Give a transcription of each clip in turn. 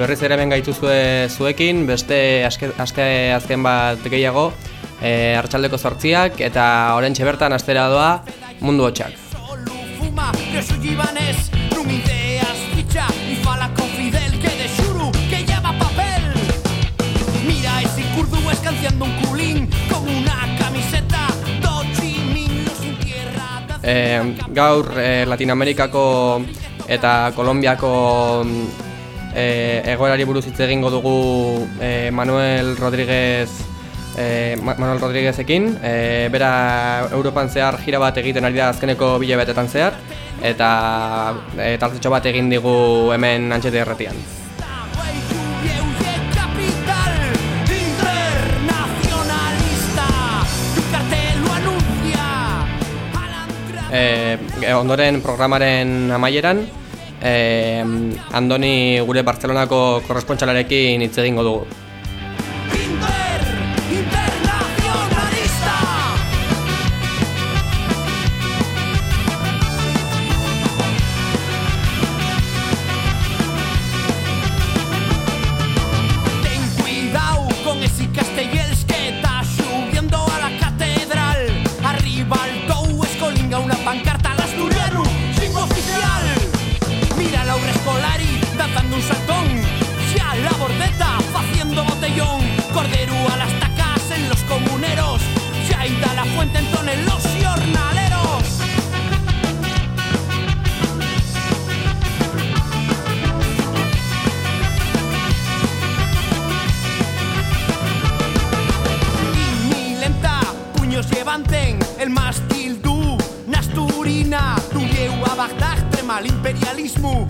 Berriz ere ben gaituzue zuekin, beste aske, aste azken bat gehiago, e, hartxaldeko zortziak eta orentxe bertan astera doa mundu hotxak. E, gaur e, Latinoamerikako eta Kolombiako e, egoerari buruz hitz egingo dugu e, Manuel Rodríguez e, Manuel Rodríguezekin. E, bera Europan zehar jira bat egiten ari da azkeneko bile betetan zehar eta e, talzetxo bat egin digu hemen antxete erretian. E, ondoren programaren amaieran eh, Andoni gure Barcelonako korrespontxalarekin hitz egingo dugu. al imperialismo.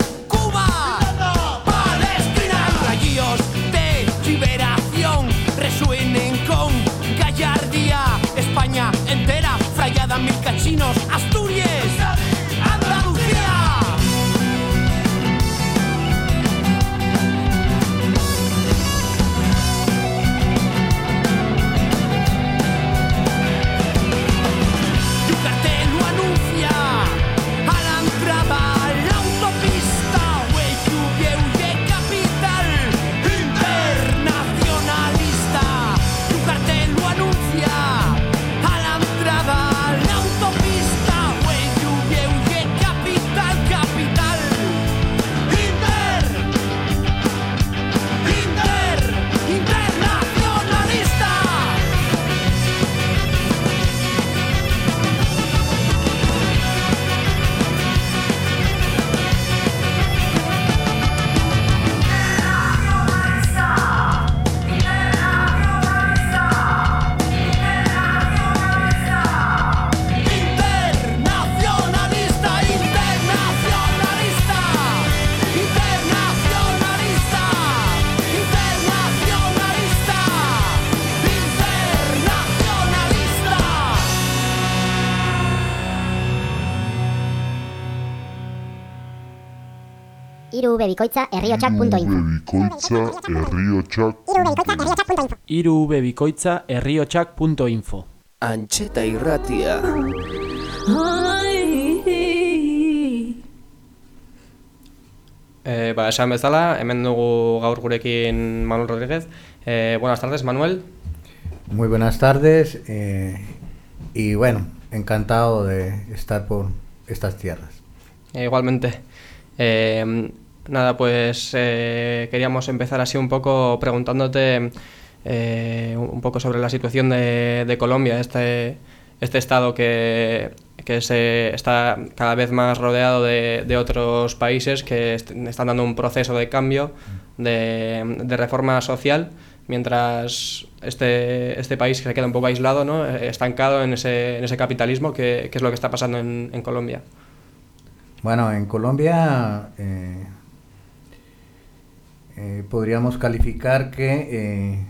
Irubebikoitza herriotxak.info irubebikoitza herriotxak.info Antxeta irratia E, ba, esan bezala, hemen dugu gaur gurekin Manuel Rodríguez. E, buenas tardes, Manuel. Muy buenas tardes eh, y bueno, encantado de estar por estas tierras. E, igualmente. Eh, nada, pues eh, queríamos empezar así un poco preguntándote eh, un poco sobre la situación de, de Colombia, este, este estado que, que se está cada vez más rodeado de, de otros países que est están dando un proceso de cambio, de, reforma social, mientras este, este país se queda un poco aislado, ¿no? estancado en ese, en ese capitalismo, que, que es lo que está pasando en, en Colombia. Bueno, en Colombia eh, eh, podríamos calificar que eh,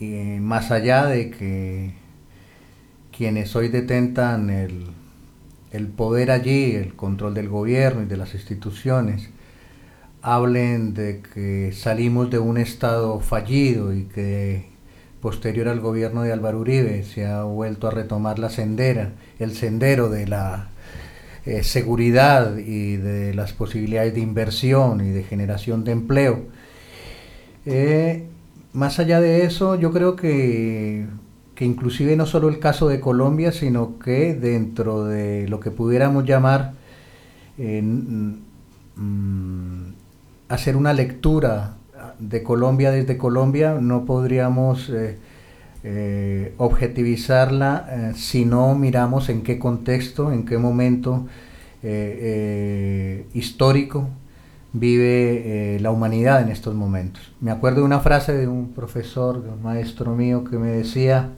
eh, más allá de que quienes hoy detentan el, el poder allí, el control del gobierno y de las instituciones, hablen de que salimos de un estado fallido y que posterior al gobierno de Álvaro Uribe se ha vuelto a retomar la sendera, el sendero de la eh, seguridad y de las posibilidades de inversión y de generación de empleo. Eh, más allá de eso, yo creo que, que inclusive no solo el caso de Colombia, sino que dentro de lo que pudiéramos llamar eh, mm, hacer una lectura de Colombia desde Colombia, no podríamos eh, objetivizarla eh, si no miramos en qué contexto, en qué momento eh, histórico vive la humanidad en estos momentos. Me acuerdo de una frase de un profesor, de un maestro mío que me decía,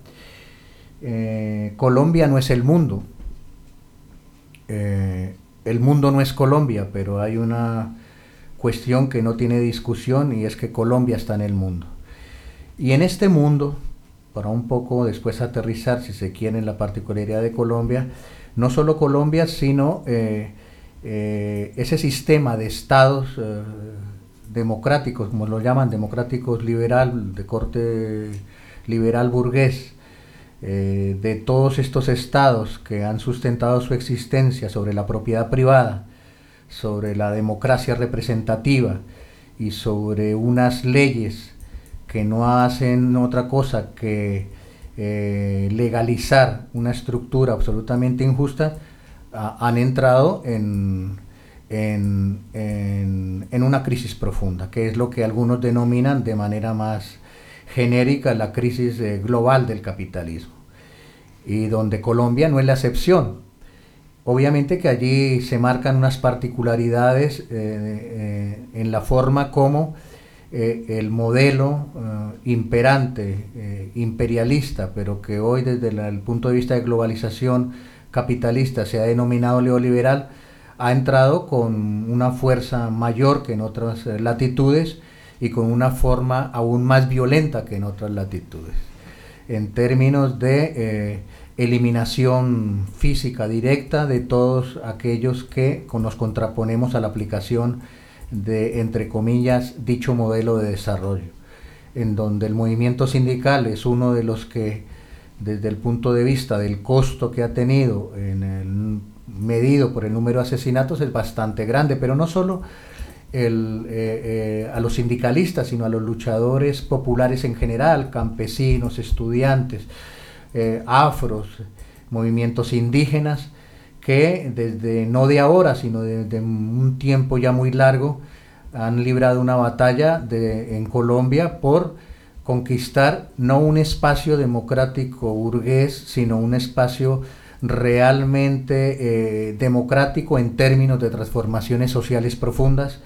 Colombia no es el mundo, el mundo no es Colombia, pero hay una cuestión que no tiene discusión y es que Colombia está en el mundo. Y en este mundo, para un poco después aterrizar, si se quiere, en la particularidad de Colombia, no solo Colombia, sino eh, eh, ese sistema de estados eh, democráticos, como lo llaman, democráticos liberal, de corte liberal burgués, de todos estos estados que han sustentado su existencia sobre la propiedad privada, sobre la democracia representativa y sobre unas leyes que no hacen otra cosa que eh, legalizar una estructura absolutamente injusta, han entrado en, en, en, una crisis profunda, que es lo que algunos denominan de manera más genérica la crisis eh, global del capitalismo, y donde Colombia no es la excepción. Obviamente que allí se marcan unas particularidades eh, en la forma como eh, el modelo imperante, imperialista, pero que hoy desde la, el punto de vista de globalización capitalista se ha denominado neoliberal, ha entrado con una fuerza mayor que en otras latitudes y con una forma aún más violenta que en otras latitudes. En términos de eliminación física directa de todos aquellos que nos contraponemos a la aplicación de, entre comillas, dicho modelo de desarrollo, en donde el movimiento sindical es uno de los que, desde el punto de vista del costo que ha tenido en el medido por el número de asesinatos, es bastante grande, pero no solo el, eh, eh, a los sindicalistas, sino a los luchadores populares en general, campesinos, estudiantes, eh, afros, movimientos indígenas, que desde no de ahora, sino desde un tiempo ya muy largo, han librado una batalla en Colombia por conquistar no un espacio democrático burgués, sino un espacio realmente eh, democrático en términos de transformaciones sociales profundas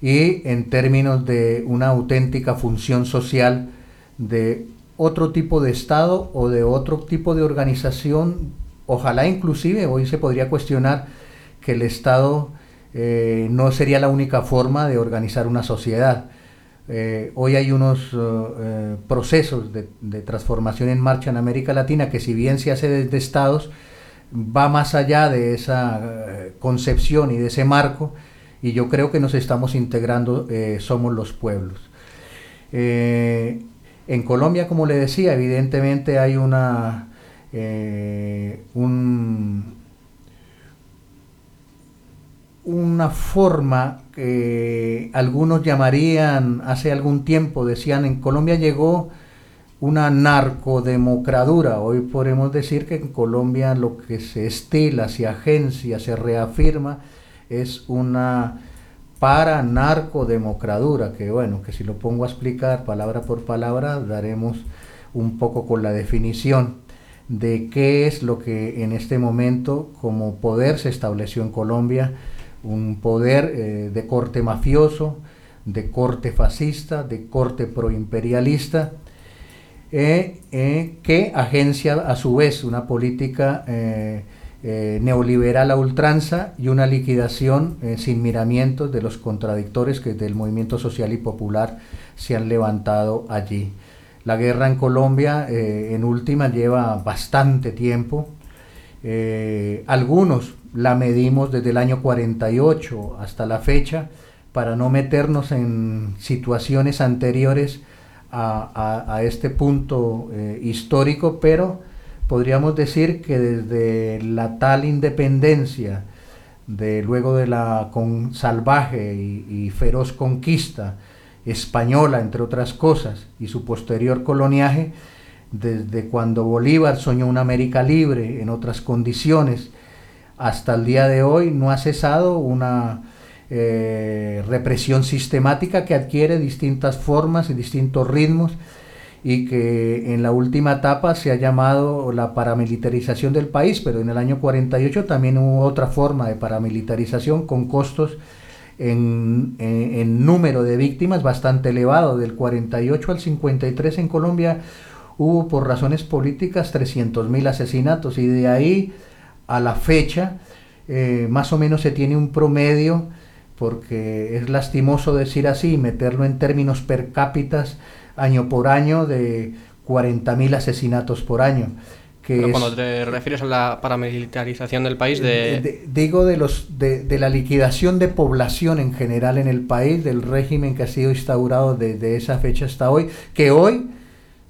y en términos de una auténtica función social de otro tipo de Estado o de otro tipo de organización. Ojalá inclusive hoy se podría cuestionar que el Estado eh, no sería la única forma de organizar una sociedad. Eh, hoy hay unos uh, procesos de, de, transformación en marcha en América Latina que si bien se hace desde estados, va más allá de esa concepción y de ese marco y yo creo que nos estamos integrando, eh, somos los pueblos. Eh, en Colombia, como le decía, evidentemente hay una, eh, una forma que algunos llamarían, hace algún tiempo, decían, en Colombia llegó una narcodemocradura. Hoy podemos decir que en Colombia lo que se estila, se agencia, se reafirma, es una para narcodemocradura, que bueno, que si lo pongo a explicar palabra por palabra, daremos un poco con la definición de qué es lo que en este momento como poder se estableció en Colombia, un poder eh, de corte mafioso, de corte fascista, de corte proimperialista, eh, eh, que agencia a su vez una política eh, neoliberal a ultranza y una liquidación sin miramientos de los contradictores que del movimiento social y popular se han levantado allí. La guerra en Colombia, eh, en última, lleva bastante tiempo. algunos la medimos desde el año 48 hasta la fecha para no meternos en situaciones anteriores a, este punto histórico, pero podríamos decir que desde la tal independencia, de luego de la salvaje y, feroz conquista española, entre otras cosas, y su posterior coloniaje, desde cuando Bolívar soñó una América libre en otras condiciones, hasta el día de hoy no ha cesado una eh, represión sistemática que adquiere distintas formas y distintos ritmos y que en la última etapa se ha llamado la paramilitarización del país, pero en el año 48 también hubo otra forma de paramilitarización con costos en, número de víctimas bastante elevado. Del 48 al 53 en Colombia hubo por razones políticas 300.000 asesinatos y de ahí a la fecha eh, más o menos se tiene un promedio porque es lastimoso decir así, meterlo en términos per cápitas, año por año de 40.000 asesinatos por año. Que cuando te refieres a la paramilitarización del país, de... digo de, los, de, la liquidación de población en general en el país, del régimen que ha sido instaurado desde esa fecha hasta hoy, que hoy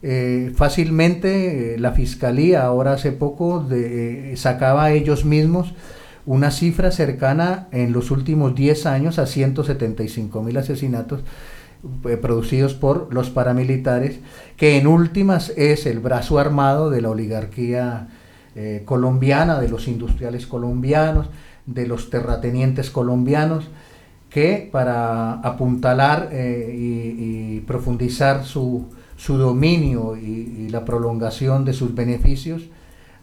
eh, fácilmente eh, la Fiscalía, ahora hace poco, de, eh, sacaba ellos mismos una cifra cercana en los últimos 10 años a 175 mil asesinatos producidos por los paramilitares, que en últimas es el brazo armado de la oligarquía eh, colombiana, de los industriales colombianos, de los terratenientes colombianos, que para apuntalar eh, y, profundizar su, dominio y, la prolongación de sus beneficios,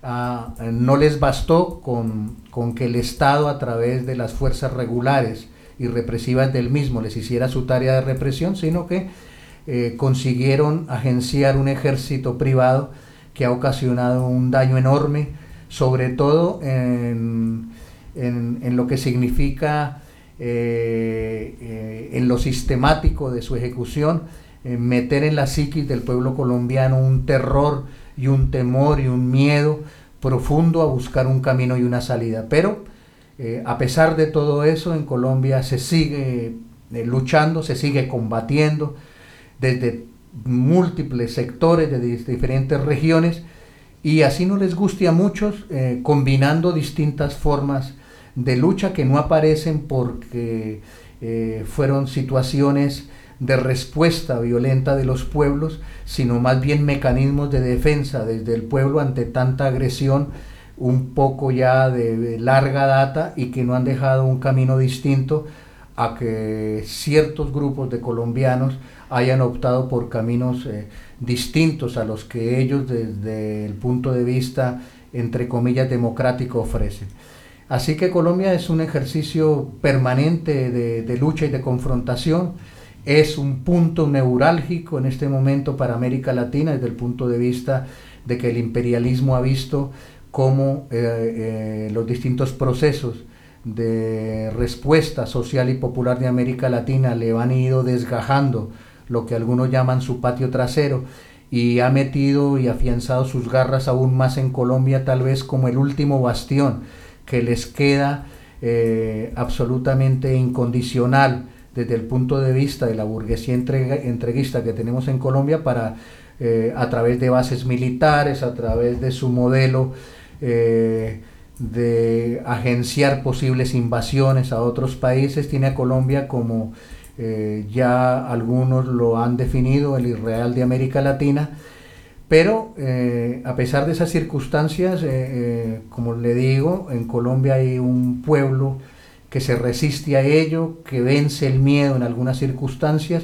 ah, no les bastó con, con que el Estado a través de las fuerzas regulares, y represivas del mismo les hiciera su tarea de represión, sino que eh, consiguieron agenciar un ejército privado que ha ocasionado un daño enorme, sobre todo en, en, lo que significa eh, eh, en lo sistemático de su ejecución, meter en la psiquis del pueblo colombiano un terror y un temor y un miedo profundo a buscar un camino y una salida. Pero eh, a pesar de todo eso, en Colombia se sigue eh, luchando, se sigue combatiendo desde múltiples sectores de diferentes regiones y así no les guste a muchos, eh, combinando distintas formas de lucha que no aparecen porque fueron situaciones de respuesta violenta de los pueblos, sino más bien mecanismos de defensa desde el pueblo ante tanta agresión un poco ya de, larga data y que no han dejado un camino distinto a que ciertos grupos de colombianos hayan optado por caminos eh, distintos a los que ellos desde el punto de vista, entre comillas, democrático ofrecen. Así que Colombia es un ejercicio permanente de, de lucha y de confrontación, es un punto neurálgico en este momento para América Latina desde el punto de vista de que el imperialismo ha visto cómo eh, eh, los distintos procesos de respuesta social y popular de América Latina le han ido desgajando lo que algunos llaman su patio trasero y ha metido y afianzado sus garras aún más en Colombia tal vez como el último bastión que les queda eh, absolutamente incondicional desde el punto de vista de la burguesía entreguista que tenemos en Colombia para a través de bases militares, a través de su modelo eh, de agenciar posibles invasiones a otros países, tiene a Colombia como ya algunos lo han definido, el Israel de América Latina, pero eh, a pesar de esas circunstancias, eh, eh, como le digo, en Colombia hay un pueblo que se resiste a ello, que vence el miedo en algunas circunstancias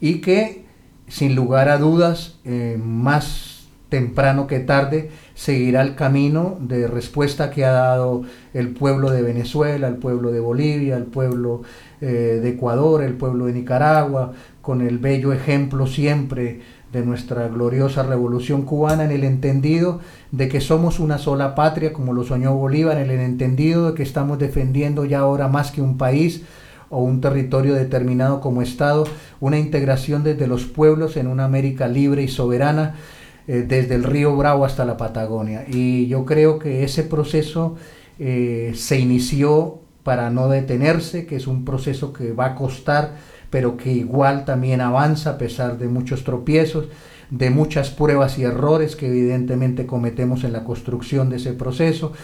y que, sin lugar a dudas, más temprano que tarde, seguirá el camino de respuesta que ha dado el pueblo de Venezuela, el pueblo de Bolivia, el pueblo de Ecuador, el pueblo de Nicaragua, con el bello ejemplo siempre de nuestra gloriosa revolución cubana en el entendido de que somos una sola patria, como lo soñó Bolívar, en el entendido de que estamos defendiendo ya ahora más que un país o un territorio determinado como Estado, una integración desde los pueblos en una América libre y soberana, eh, desde el río Bravo hasta la Patagonia. Y yo creo que ese proceso eh, se inició para no detenerse, que es un proceso que va a costar pero que igual también avanza a pesar de muchos tropiezos, de muchas pruebas y errores que evidentemente cometemos en la construcción de ese proceso,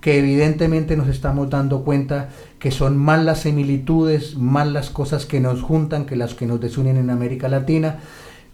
que evidentemente nos estamos dando cuenta que son más las similitudes, más las cosas que nos juntan que las que nos desunen en América Latina,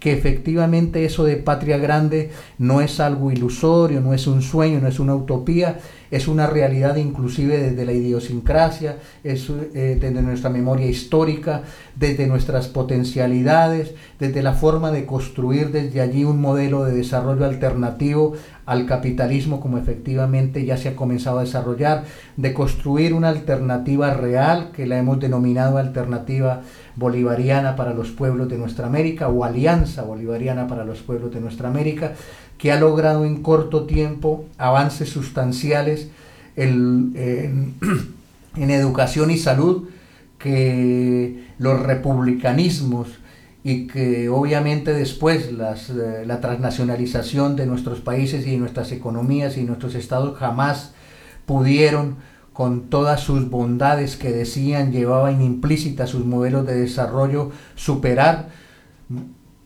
que efectivamente eso de patria grande no es algo ilusorio, no es un sueño, no es una utopía, es una realidad inclusive desde la idiosincrasia, es eh, desde nuestra memoria histórica, desde nuestras potencialidades, desde la forma de construir desde allí un modelo de desarrollo alternativo al capitalismo como efectivamente ya se ha comenzado a desarrollar, de construir una alternativa real que la hemos denominado alternativa bolivariana para los pueblos de nuestra América o alianza bolivariana para los pueblos de nuestra América, que ha logrado en corto tiempo avances sustanciales en, educación y salud que los republicanismos y que obviamente después eh, la transnacionalización de nuestros países y nuestras economías y nuestros estados jamás pudieron con todas sus bondades que decían llevaban implícitas sus modelos de desarrollo superar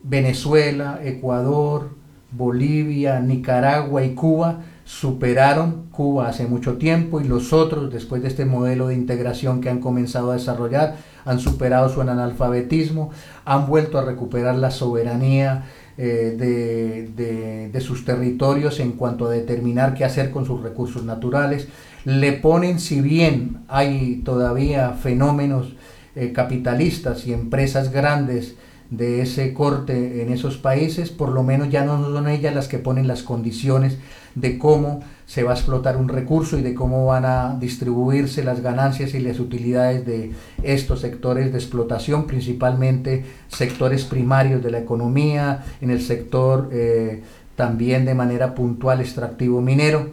Venezuela, Ecuador, Bolivia, Nicaragua y Cuba superaron Cuba hace mucho tiempo y los otros, después de este modelo de integración que han comenzado a desarrollar, han superado su analfabetismo, han vuelto a recuperar la soberanía eh, de, de, sus territorios en cuanto a determinar qué hacer con sus recursos naturales. Le ponen, si bien hay todavía fenómenos eh, capitalistas y empresas grandes de ese corte en esos países, por lo menos ya no son ellas las que ponen las condiciones de cómo se va a explotar un recurso y de cómo van a distribuirse las ganancias y las utilidades de estos sectores de explotación, principalmente sectores primarios de la economía, en el sector eh, también de manera puntual extractivo minero.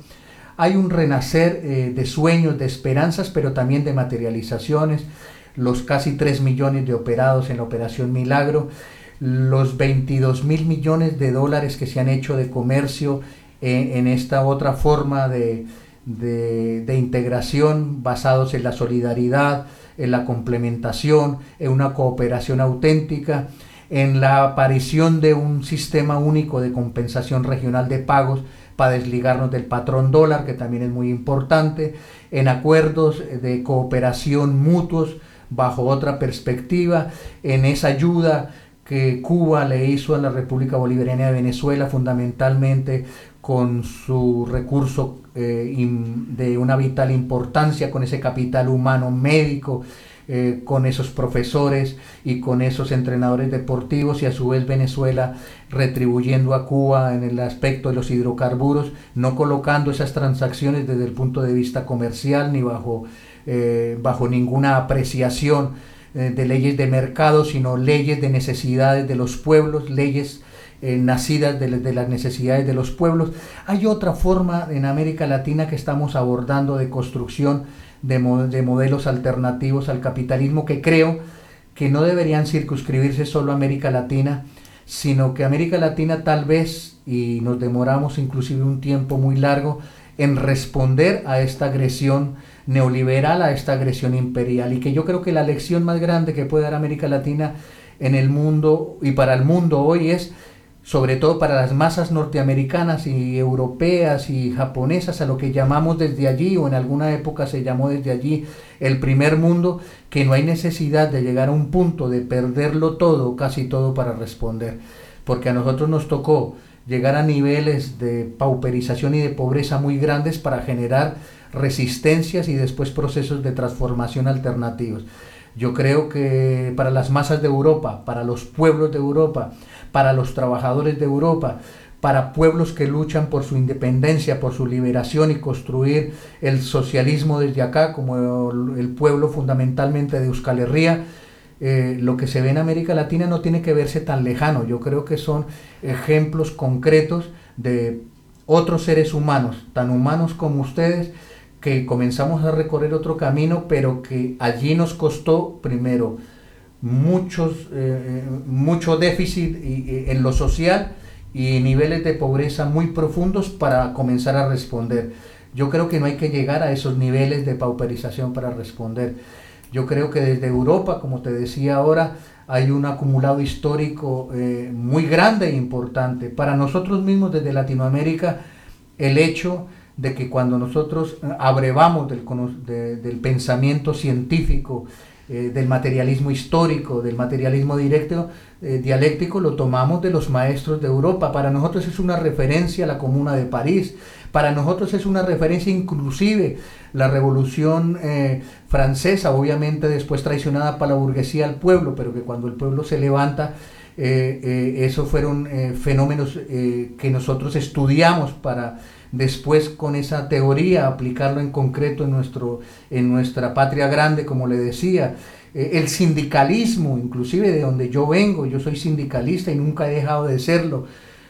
Hay un renacer eh, de sueños, de esperanzas, pero también de materializaciones. Los casi 3 millones de operados en la Operación Milagro, los 22 mil millones de dólares que se han hecho de comercio en, esta otra forma de, de, integración basados en la solidaridad, en la complementación, en una cooperación auténtica, en la aparición de un sistema único de compensación regional de pagos para desligarnos del patrón dólar, que también es muy importante, en acuerdos de cooperación mutuos bajo otra perspectiva, en esa ayuda que Cuba le hizo a la República Bolivariana de Venezuela, fundamentalmente con su recurso eh, de una vital importancia, con ese capital humano médico, eh, con esos profesores y con esos entrenadores deportivos y a su vez Venezuela retribuyendo a Cuba en el aspecto de los hidrocarburos, no colocando esas transacciones desde el punto de vista comercial ni bajo eh, bajo ninguna apreciación eh, de leyes de mercado, sino leyes de necesidades de los pueblos, leyes nacidas de, las necesidades de los pueblos. Hay otra forma en América Latina que estamos abordando de construcción de, de modelos alternativos al capitalismo que creo que no deberían circunscribirse solo a América Latina, sino que América Latina tal vez, y nos demoramos inclusive un tiempo muy largo, en responder a esta agresión neoliberal a esta agresión imperial y que yo creo que la lección más grande que puede dar América Latina en el mundo y para el mundo hoy es sobre todo para las masas norteamericanas y europeas y japonesas, a lo que llamamos desde allí, o en alguna época se llamó desde allí el primer mundo, que no hay necesidad de llegar a un punto de perderlo todo, casi todo, para responder. Porque a nosotros nos tocó llegar a niveles de pauperización y de pobreza muy grandes para generar resistencias y después procesos de transformación alternativos. Yo creo que para las masas de Europa, para los pueblos de Europa, para los trabajadores de Europa, para pueblos que luchan por su independencia, por su liberación y construir el socialismo desde acá, como el pueblo fundamentalmente de Euskal Herria, eh, lo que se ve en América Latina no tiene que verse tan lejano. Yo creo que son ejemplos concretos de otros seres humanos, tan humanos como ustedes, que comenzamos a recorrer otro camino, pero que allí nos costó primero muchos, eh, mucho déficit en lo social y niveles de pobreza muy profundos para comenzar a responder. Yo creo que no hay que llegar a esos niveles de pauperización para responder. Yo creo que desde Europa, como te decía ahora, hay un acumulado histórico eh, muy grande e importante. Para nosotros mismos desde Latinoamérica, el hecho de que cuando nosotros abrevamos del, del pensamiento científico, eh, del materialismo histórico, del materialismo directo, eh, dialéctico, lo tomamos de los maestros de Europa. Para nosotros es una referencia a la Comuna de París, para nosotros es una referencia inclusive la Revolución eh, Francesa, obviamente después traicionada para la burguesía al pueblo, pero que cuando el pueblo se levanta, esos fueron fenómenos que nosotros estudiamos para después con esa teoría aplicarlo en concreto en, nuestro, en nuestra patria grande, como le decía. Eh, el sindicalismo, inclusive de donde yo vengo, yo soy sindicalista y nunca he dejado de serlo,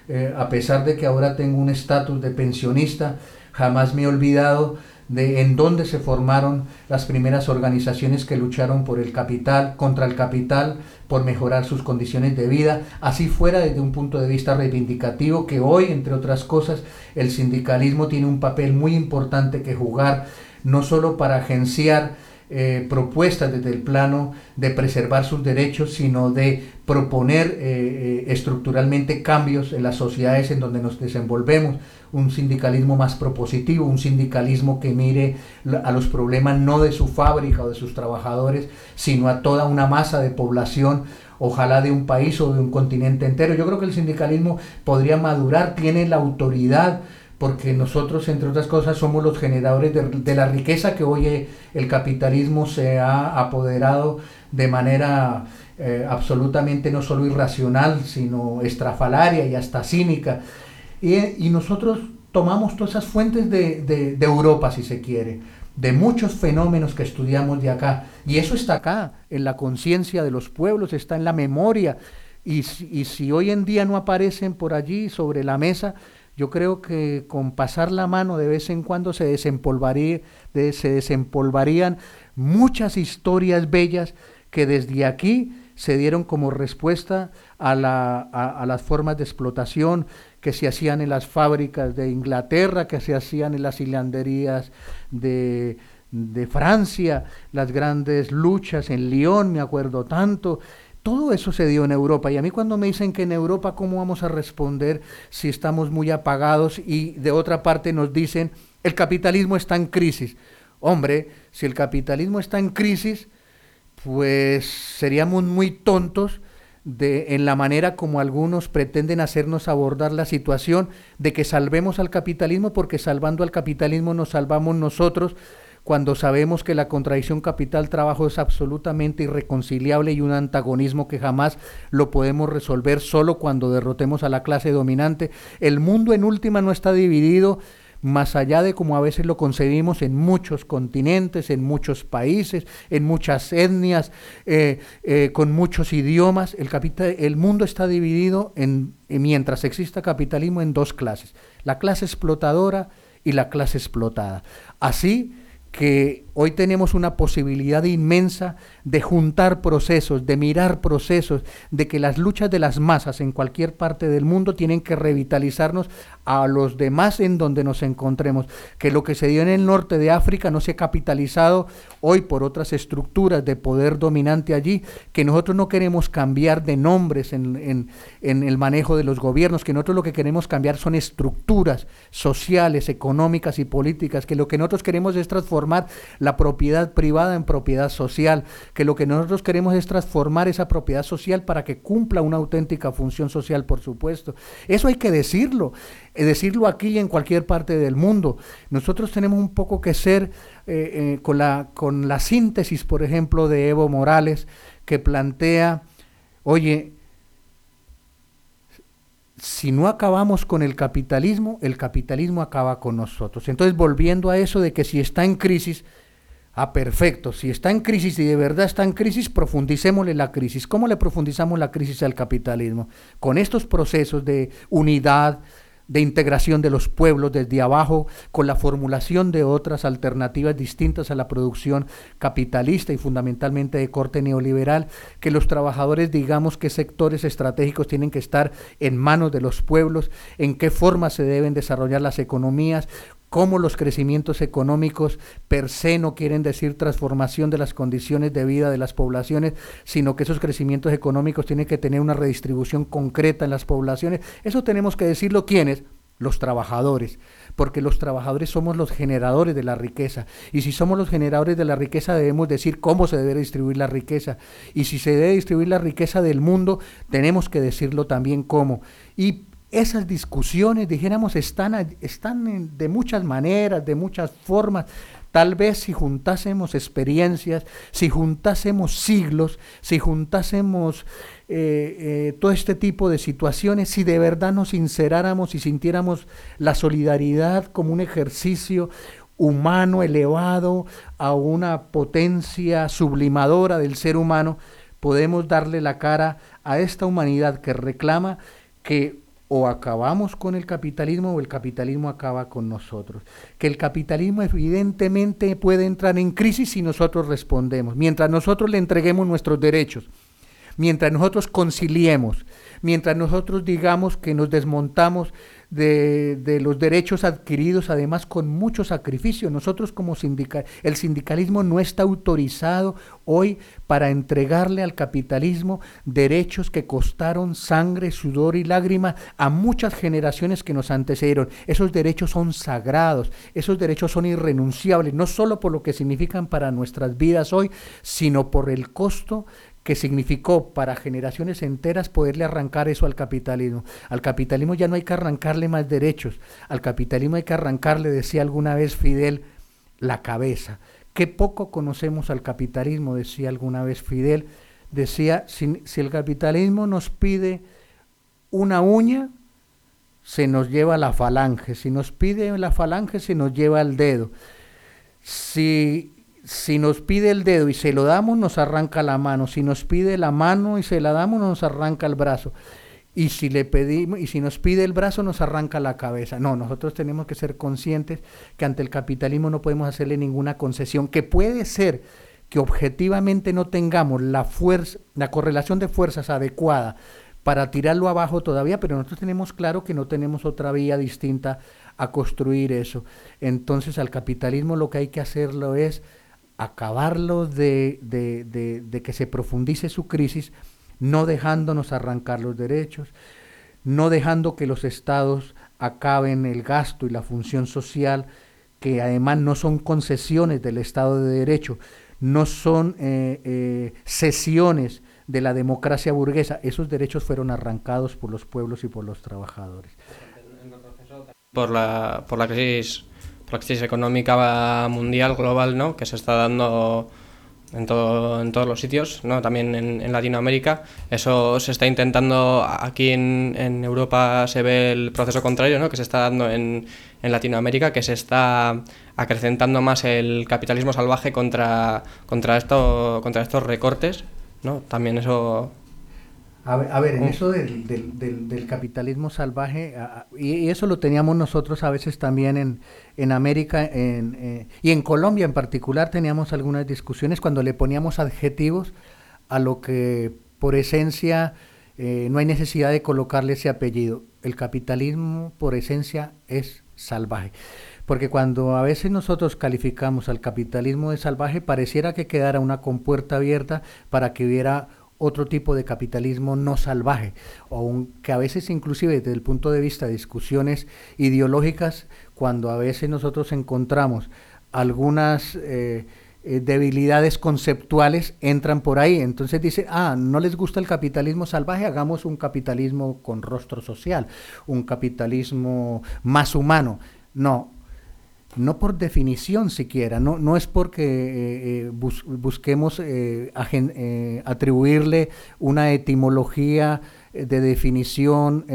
eh, a pesar de que ahora tengo un estatus de pensionista, jamás me he olvidado de en dónde se formaron las primeras organizaciones que lucharon por el capital, contra el capital, por mejorar sus condiciones de vida, así fuera desde un punto de vista reivindicativo, que hoy, entre otras cosas, el sindicalismo tiene un papel muy importante que jugar, no solo para agenciar eh, propuestas desde el plano de preservar sus derechos, sino de proponer eh, eh, estructuralmente cambios en las sociedades en donde nos desenvolvemos, un sindicalismo más propositivo, un sindicalismo que mire a los problemas no de su fábrica o de sus trabajadores, sino a toda una masa de población, ojalá de un país o de un continente entero. Yo creo que el sindicalismo podría madurar, tiene la autoridad, porque nosotros, entre otras cosas, somos los generadores de, la riqueza que hoy el capitalismo se ha apoderado de manera eh, absolutamente no solo irracional, sino estrafalaria y hasta cínica. Y, nosotros tomamos todas esas fuentes de, Europa, si se quiere, de muchos fenómenos que estudiamos de acá. Y eso está acá, en la conciencia de los pueblos, está en la memoria. Y si hoy en día no aparecen por allí sobre la mesa, yo creo que con pasar la mano de vez en cuando se, desempolvaría, se desempolvarían muchas historias bellas que desde aquí se dieron como respuesta a, la, a, las formas de explotación que se hacían en las fábricas de Inglaterra, que se hacían en las hilanderías de, de Francia, las grandes luchas en Lyon, me acuerdo tanto, todo eso se dio en Europa y a mí cuando me dicen que en Europa cómo vamos a responder si estamos muy apagados y de otra parte nos dicen el capitalismo está en crisis. Hombre, si el capitalismo está en crisis, pues seríamos muy tontos de, en la manera como algunos pretenden hacernos abordar la situación de que salvemos al capitalismo porque salvando al capitalismo nos salvamos nosotros cuando sabemos que la contradicción capital-trabajo es absolutamente irreconciliable y un antagonismo que jamás lo podemos resolver solo cuando derrotemos a la clase dominante. El mundo en última no está dividido más allá de como a veces lo concebimos en muchos continentes, en muchos países, en muchas etnias, eh, eh, con muchos idiomas, el, el mundo está dividido en, mientras exista capitalismo en dos clases, la clase explotadora y la clase explotada. Así que Hoy tenemos una posibilidad inmensa de juntar procesos, de mirar procesos, de que las luchas de las masas en cualquier parte del mundo tienen que revitalizarnos a los demás en donde nos encontremos. Que lo que se dio en el norte de África no se ha capitalizado hoy por otras estructuras de poder dominante allí, que nosotros no queremos cambiar de nombres en, el manejo de los gobiernos, que nosotros lo que queremos cambiar son estructuras sociales, económicas y políticas, que lo que nosotros queremos es transformar la propiedad privada en propiedad social, que lo que nosotros queremos es transformar esa propiedad social para que cumpla una auténtica función social, por supuesto. Eso hay que decirlo, eh, decirlo aquí y en cualquier parte del mundo. Nosotros tenemos un poco que ser eh, eh, con, la, con la síntesis, por ejemplo, de Evo Morales, que plantea, oye, si no acabamos con el capitalismo, el capitalismo acaba con nosotros. Entonces, volviendo a eso de que si está en crisis, Ah, perfecto. Si está en crisis y de verdad está en crisis, profundicémosle la crisis. ¿Cómo le profundizamos la crisis al capitalismo? Con estos procesos de unidad, de integración de los pueblos desde abajo, con la formulación de otras alternativas distintas a la producción capitalista y fundamentalmente de corte neoliberal, que los trabajadores digamos qué sectores estratégicos tienen que estar en manos de los pueblos, en qué forma se deben desarrollar las economías, cómo los crecimientos económicos per se no quieren decir transformación de las condiciones de vida de las poblaciones, sino que esos crecimientos económicos tienen que tener una redistribución concreta en las poblaciones. Eso tenemos que decirlo quiénes, los trabajadores, porque los trabajadores somos los generadores de la riqueza. Y si somos los generadores de la riqueza, debemos decir cómo se debe distribuir la riqueza. Y si se debe distribuir la riqueza del mundo, tenemos que decirlo también cómo. Y esas discusiones, dijéramos, están, están de muchas maneras, de muchas formas. Tal vez si juntásemos experiencias, si juntásemos siglos, si juntásemos eh, eh, todo este tipo de situaciones, si de verdad nos sinceráramos y sintiéramos la solidaridad como un ejercicio humano elevado a una potencia sublimadora del ser humano, podemos darle la cara a esta humanidad que reclama que o acabamos con el capitalismo o el capitalismo acaba con nosotros. Que el capitalismo evidentemente puede entrar en crisis si nosotros respondemos. Mientras nosotros le entreguemos nuestros derechos, mientras nosotros conciliemos, mientras nosotros digamos que nos desmontamos de, los derechos adquiridos, además con mucho sacrificio. Nosotros como sindical, el sindicalismo no está autorizado hoy para entregarle al capitalismo derechos que costaron sangre, sudor y lágrima a muchas generaciones que nos antecedieron. Esos derechos son sagrados, esos derechos son irrenunciables, no solo por lo que significan para nuestras vidas hoy, sino por el costo que significó para generaciones enteras poderle arrancar eso al capitalismo. Al capitalismo ya no hay que arrancarle más derechos, al capitalismo hay que arrancarle, decía alguna vez Fidel, la cabeza. Qué poco conocemos al capitalismo, decía alguna vez Fidel, decía, si, si el capitalismo nos pide una uña, se nos lleva la falange, si nos pide la falange, se nos lleva el dedo. Si si nos pide el dedo y se lo damos, nos arranca la mano. Si nos pide la mano y se la damos, nos arranca el brazo. Y si le pedimos, y si nos pide el brazo, nos arranca la cabeza. No, nosotros tenemos que ser conscientes que ante el capitalismo no podemos hacerle ninguna concesión, que puede ser que objetivamente no tengamos la fuerza, la correlación de fuerzas adecuada para tirarlo abajo todavía, pero nosotros tenemos claro que no tenemos otra vía distinta a construir eso. Entonces al capitalismo lo que hay que hacerlo es acabarlo de, de, que se profundice su crisis, no dejándonos arrancar los derechos, no dejando que los estados acaben el gasto y la función social, que además no son concesiones del Estado de Derecho, no son eh, eh, sesiones de la democracia burguesa, esos derechos fueron arrancados por los pueblos y por los trabajadores. Por la, por la crisis crisis económica mundial, global, ¿no? que se está dando en, todo, en todos los sitios, ¿no? también en, Latinoamérica. Eso se está intentando, aquí en, en, Europa se ve el proceso contrario, ¿no? que se está dando en, en Latinoamérica, que se está acrecentando más el capitalismo salvaje contra, contra, esto, contra estos recortes. ¿no? También eso A ver, a ver en eso del, del, del, del capitalismo salvaje, y eso lo teníamos nosotros a veces también en, en América en, eh, y en Colombia en particular teníamos algunas discusiones cuando le poníamos adjetivos a lo que por esencia eh, no hay necesidad de colocarle ese apellido. El capitalismo por esencia es salvaje. Porque cuando a veces nosotros calificamos al capitalismo de salvaje, pareciera que quedara una compuerta abierta para que hubiera otro tipo de capitalismo no salvaje, o un- que a veces inclusive desde el punto de vista de discusiones ideológicas, cuando a veces nosotros encontramos algunas eh, eh, debilidades conceptuales, entran por ahí. Entonces dice, ah, no les gusta el capitalismo salvaje, hagamos un capitalismo con rostro social, un capitalismo más humano. No, no por definición siquiera, no, no es porque eh, eh, bus- busquemos eh, atribuirle una etimología de definición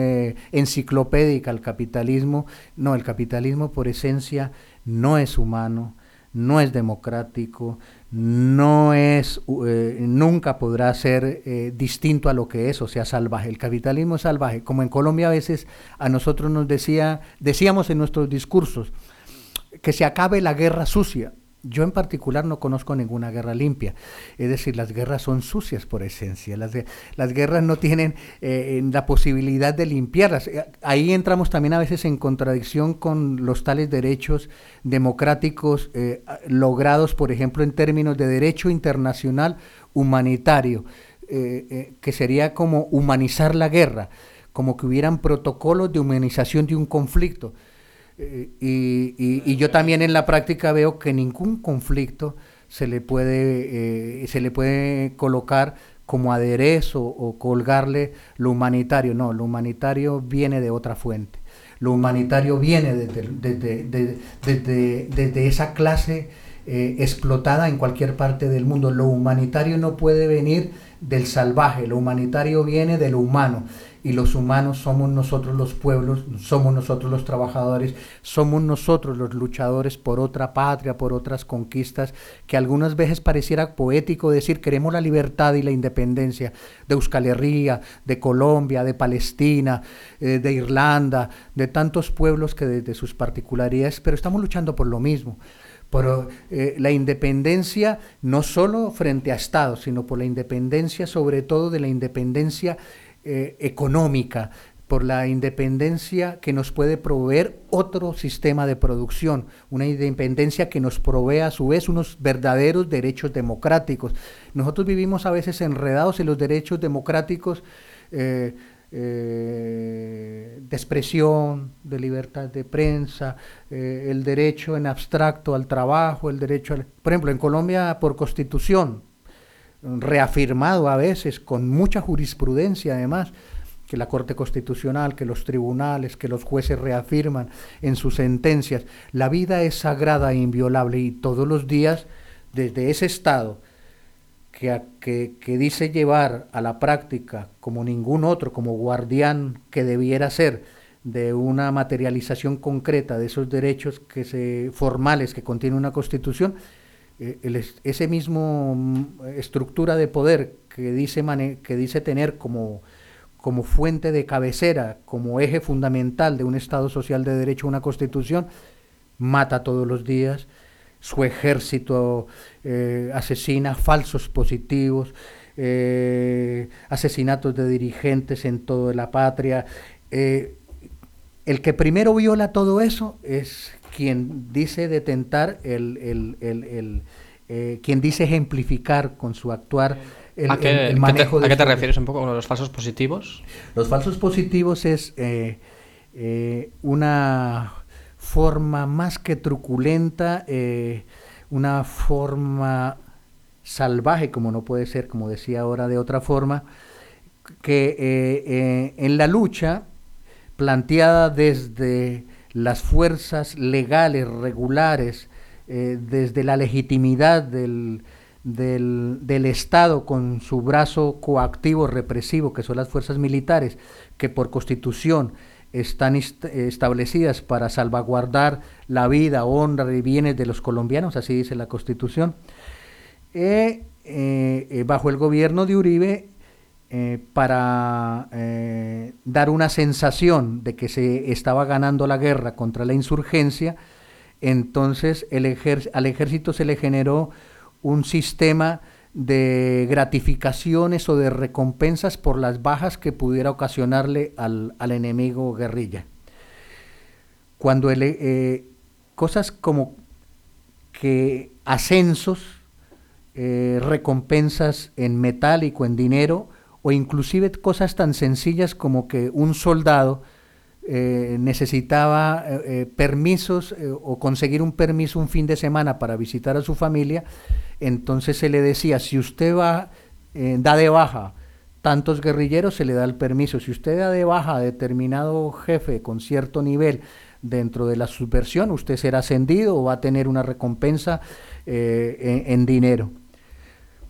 enciclopédica al capitalismo, no, el capitalismo por esencia no es humano, no es democrático, no es, nunca podrá ser distinto a lo que es, o sea, salvaje. El capitalismo es salvaje, como en Colombia a veces a nosotros nos decía, decíamos en nuestros discursos, que se acabe la guerra sucia. Yo en particular no conozco ninguna guerra limpia. Es decir, las guerras son sucias por esencia. Las, las guerras no tienen eh, la posibilidad de limpiarlas. Eh, Ahí entramos también a veces en contradicción con los tales derechos democráticos eh, logrados, por ejemplo, en términos de derecho internacional humanitario, que sería como humanizar la guerra, como que hubieran protocolos de humanización de un conflicto. Y, y- yo también en la práctica veo que ningún conflicto se le puede, eh, se le puede colocar como aderezo o colgarle lo humanitario. No, lo humanitario viene de otra fuente. Lo humanitario viene desde, desde- desde- desde- desde esa clase eh, explotada en cualquier parte del mundo. Lo humanitario no puede venir del salvaje, lo humanitario viene de lo humano. Y los humanos somos nosotros los pueblos, somos nosotros los trabajadores, somos nosotros los luchadores por otra patria, por otras conquistas, que algunas veces pareciera poético decir queremos la libertad y la independencia de Euskal Herria, de Colombia, de Palestina, eh, de Irlanda, de tantos pueblos que desde sus particularidades, pero estamos luchando por lo mismo por eh, la independencia no solo frente a Estados, sino por la independencia sobre todo de la independencia eh, económica, por la independencia que nos puede proveer otro sistema de producción, una independencia que nos provee a su vez unos verdaderos derechos democráticos. Nosotros vivimos a veces enredados en los derechos democráticos. eh, eh, de expresión, de libertad de prensa, el derecho en abstracto al trabajo, el derecho, al, por ejemplo, en Colombia por constitución, reafirmado a veces con mucha jurisprudencia además, que la Corte Constitucional, que los tribunales, que los jueces reafirman en sus sentencias, la vida es sagrada e inviolable y todos los días desde ese estado que, que dice llevar a la práctica como ningún otro, como guardián que debiera ser de una materialización concreta de esos derechos que se, formales que contiene una constitución, eh, ese mismo mm, estructura de poder que dice, que dice tener como, como fuente de cabecera, como eje fundamental de un Estado social de derecho, una constitución, mata todos los días, su ejército eh, asesina falsos positivos, eh, asesinatos de dirigentes en toda la patria. El que primero viola todo eso es quien dice detentar, el, el- el- el, eh, quien dice ejemplificar con su actuar el, ¿A qué, el qué te, manejo a qué te su- refieres un poco con los falsos positivos? los falsos positivos es eh, eh, una forma más que truculenta, eh, una forma salvaje, como no puede ser, como decía ahora de otra forma, que en la lucha planteada desde las fuerzas legales, regulares, eh, desde la legitimidad del, del, Estado con su brazo coactivo represivo, que son las fuerzas militares, que por constitución están est- establecidas para salvaguardar la vida, honra y bienes de los colombianos, así dice la constitución, eh, eh, bajo el gobierno de Uribe eh, para eh, dar una sensación de que se estaba ganando la guerra contra la insurgencia, entonces al ejército se le generó un sistema de gratificaciones o de recompensas por las bajas que pudiera ocasionarle al, enemigo guerrilla. Cuando eh, cosas como que ascensos, recompensas en metálico, en dinero, o inclusive cosas tan sencillas como que un soldado eh, necesitaba eh, eh, permisos o conseguir un permiso un fin de semana para visitar a su familia, entonces se le decía, si usted va, da de baja tantos guerrilleros, se le da el permiso. Si usted da de baja a determinado jefe con cierto nivel dentro de la subversión, usted será ascendido o va a tener una recompensa en dinero.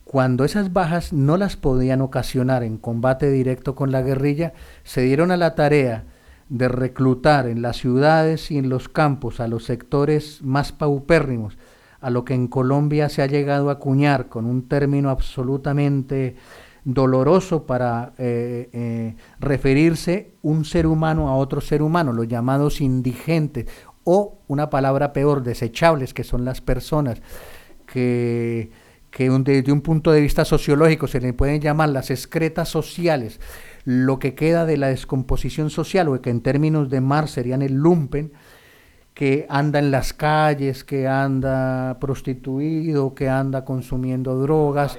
Cuando esas bajas no las podían ocasionar en combate directo con la guerrilla, se dieron a la tarea de reclutar en las ciudades y en los campos a los sectores más paupérrimos, a lo que en Colombia se ha llegado a acuñar con un término absolutamente doloroso para eh, eh, referirse un ser humano a otro ser humano, los llamados indigentes, o una palabra peor, desechables, que son las personas que que desde un punto de vista sociológico se le pueden llamar las excretas sociales, lo que queda de la descomposición social, o que en términos de Marx serían el lumpen, que anda en las calles, que anda prostituido, que anda consumiendo drogas,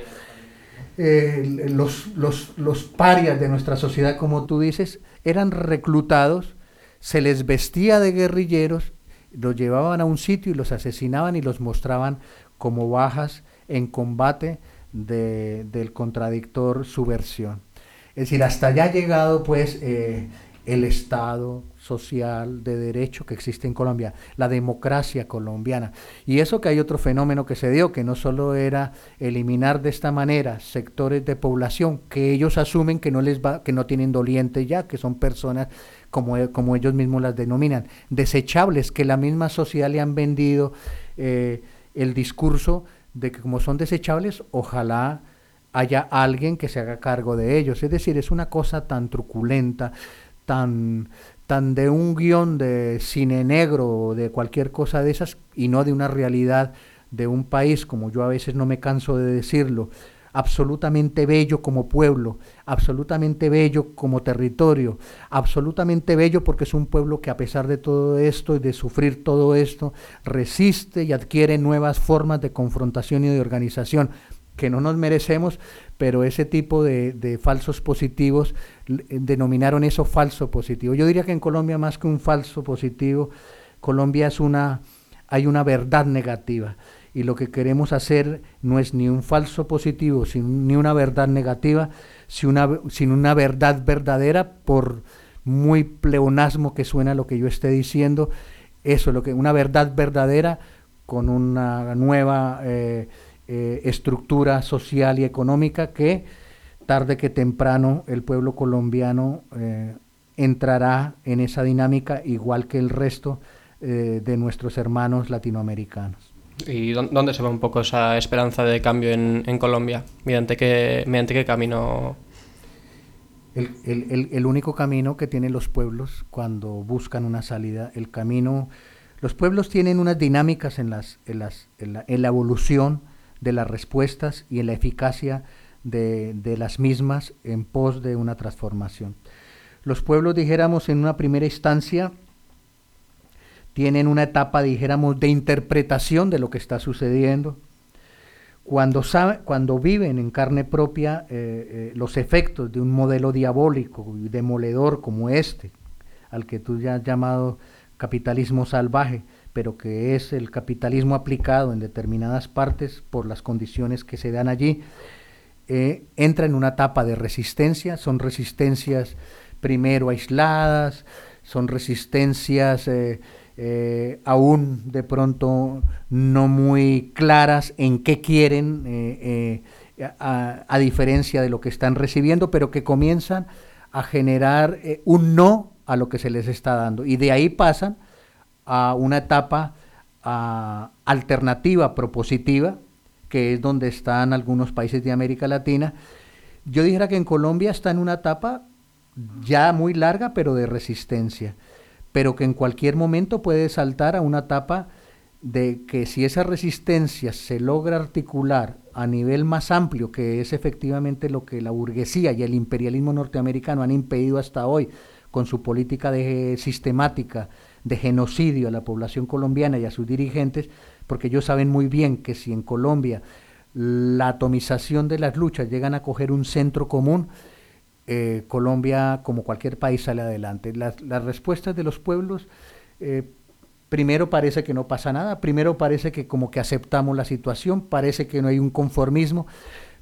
eh, los, los, los parias de nuestra sociedad, como tú dices, eran reclutados, se les vestía de guerrilleros, los llevaban a un sitio y los asesinaban y los mostraban como bajas en combate del contradictor subversión. Es decir, hasta allá ha llegado pues eh, el Estado social de derecho que existe en Colombia, la democracia colombiana. Y eso que hay otro fenómeno que se dio, que no solo era eliminar de esta manera sectores de población que ellos asumen que no les va, que no tienen doliente ya, que son personas como, como ellos mismos las denominan, desechables, que la misma sociedad le han vendido eh, el discurso de que como son desechables, ojalá haya alguien que se haga cargo de ellos. Es decir, es una cosa tan truculenta, tan, tan de un guion de cine negro o de cualquier cosa de esas y no de una realidad de un país, como yo a veces no me canso de decirlo, absolutamente bello como pueblo, absolutamente bello como territorio, absolutamente bello porque es un pueblo que a pesar de todo esto y de sufrir todo esto, resiste y adquiere nuevas formas de confrontación y de organización que no nos merecemos, pero ese tipo de, falsos positivos denominaron eso falso positivo. Yo diría que en Colombia más que un falso positivo, Colombia es una, hay una verdad negativa y lo que queremos hacer no es ni un falso positivo, ni una verdad negativa, sino una, verdad verdadera, por muy pleonasmo que suena lo que yo esté diciendo, eso, lo que, una verdad verdadera con una nueva eh, eh, estructura social y económica que tarde que temprano el pueblo colombiano eh, entrará en esa dinámica igual que el resto de nuestros hermanos latinoamericanos. ¿Y dónde se ve un poco esa esperanza de cambio en, Colombia? ¿Mediante qué, mediante qué camino? El, único camino que tienen los pueblos cuando buscan una salida, el camino... Los pueblos tienen unas dinámicas en, las, en, las, en, la, evolución de las respuestas y en la eficacia de, de las mismas en pos de una transformación. Los pueblos, dijéramos, en una primera instancia, tienen una etapa, dijéramos, de interpretación de lo que está sucediendo. Cuando, sabe, cuando viven en carne propia eh, eh, los efectos de un modelo diabólico y demoledor como este, al que tú ya has llamado capitalismo salvaje, pero que es el capitalismo aplicado en determinadas partes por las condiciones que se dan allí, eh, entra en una etapa de resistencia, son resistencias primero aisladas, son resistencias aún de pronto no muy claras en qué quieren, eh, eh, a, diferencia de lo que están recibiendo, pero que comienzan a generar un no a lo que se les está dando. Y de ahí pasan a una etapa alternativa, propositiva, que es donde están algunos países de América Latina, Yo dijera que en Colombia está en una etapa ya muy larga, pero de resistencia, pero que en cualquier momento puede saltar a una etapa de que si esa resistencia se logra articular a nivel más amplio, que es efectivamente lo que la burguesía y el imperialismo norteamericano han impedido hasta hoy con su política de sistemática de genocidio a la población colombiana y a sus dirigentes, porque ellos saben muy bien que si en Colombia la atomización de las luchas llegan a coger un centro común, eh, Colombia, como cualquier país, sale adelante. Las, respuestas de los pueblos, eh, primero parece que no pasa nada, primero parece que como que aceptamos la situación, parece que no hay un conformismo,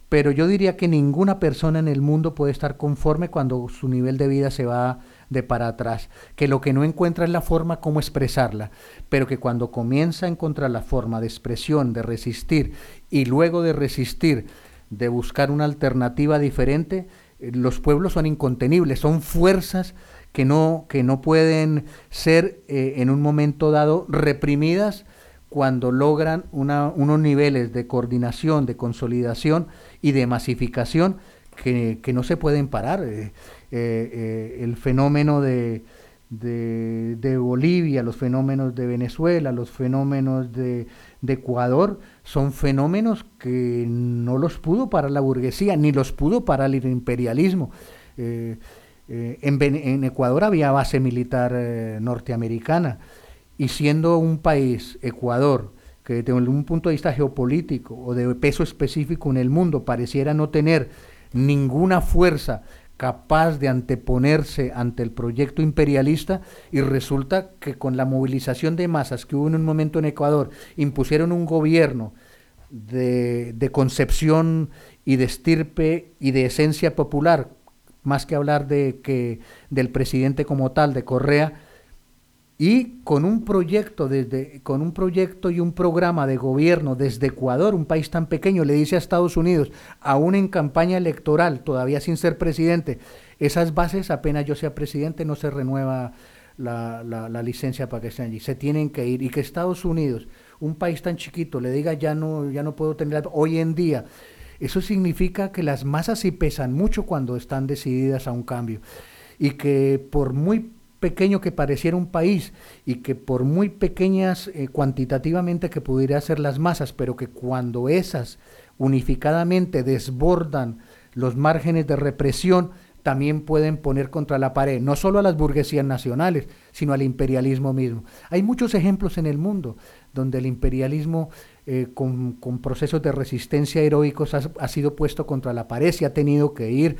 pero yo diría que ninguna persona en el mundo puede estar conforme cuando su nivel de vida se va de para atrás, que lo que no encuentra es la forma como expresarla, pero que cuando comienza a encontrar la forma de expresión, de resistir, y luego de resistir, de buscar una alternativa diferente, los pueblos son incontenibles, son fuerzas que no, que no pueden ser eh, en un momento dado reprimidas cuando logran una, unos niveles de coordinación, de consolidación y de masificación que, que no se pueden parar. Eh, eh, el fenómeno de, de, Bolivia, los fenómenos de Venezuela, los fenómenos de, de, Ecuador, son fenómenos que no los pudo parar la burguesía, ni los pudo parar el imperialismo. Eh, eh, en, en, Ecuador había base militar eh, norteamericana y siendo un país, Ecuador, que desde un punto de vista geopolítico o de peso específico en el mundo pareciera no tener ninguna fuerza capaz de anteponerse ante el proyecto imperialista y resulta que con la movilización de masas que hubo en un momento en Ecuador impusieron un gobierno de, de concepción y de estirpe y de esencia popular, más que hablar de que del presidente como tal, de Correa, y con un proyecto desde con un proyecto y un programa de gobierno desde Ecuador, un país tan pequeño, le dice a Estados Unidos, aún en campaña electoral, todavía sin ser presidente, esas bases apenas yo sea presidente no se renueva la, la, licencia para que estén allí, se tienen que ir. Y que Estados Unidos, un país tan chiquito, le diga ya no ya no puedo tener hoy en día eso significa que las masas sí pesan mucho cuando están decididas a un cambio. Y que por muy pequeño que pareciera un país y que por muy pequeñas eh, cuantitativamente que pudiera ser las masas, pero que cuando esas unificadamente desbordan los márgenes de represión, también pueden poner contra la pared, no solo a las burguesías nacionales, sino al imperialismo mismo. Hay muchos ejemplos en el mundo donde el imperialismo eh, con, con, procesos de resistencia heroicos ha, sido puesto contra la pared, se ha tenido que ir,